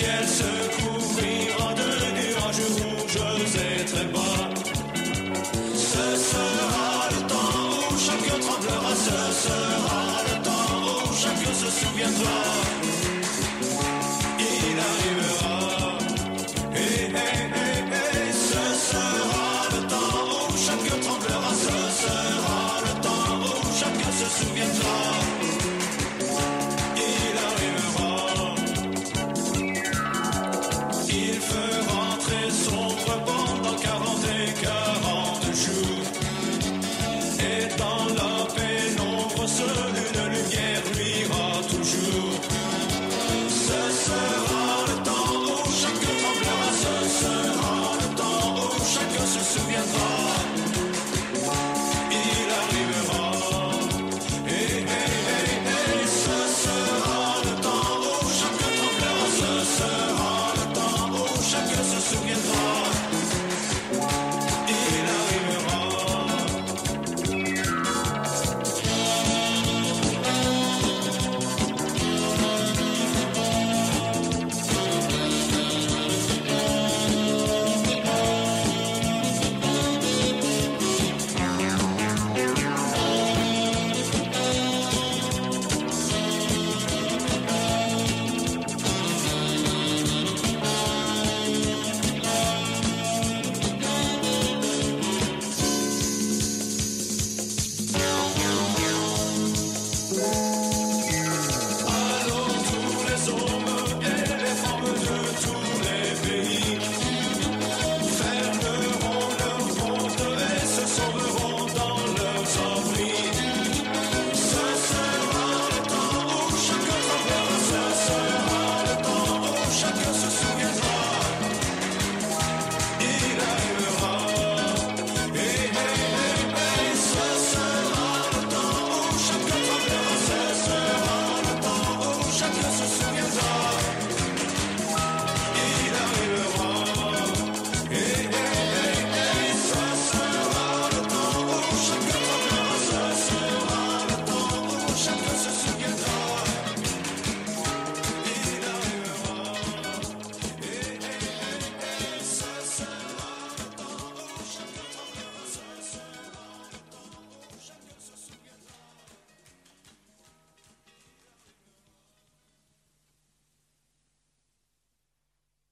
ciel se couvrira de nuages rouges et très bas. chacun se souviendra. Il arrivera. Et, et, et, et ce sera le temps où chacun tremblera. Ce sera le temps où chacun se souviendra.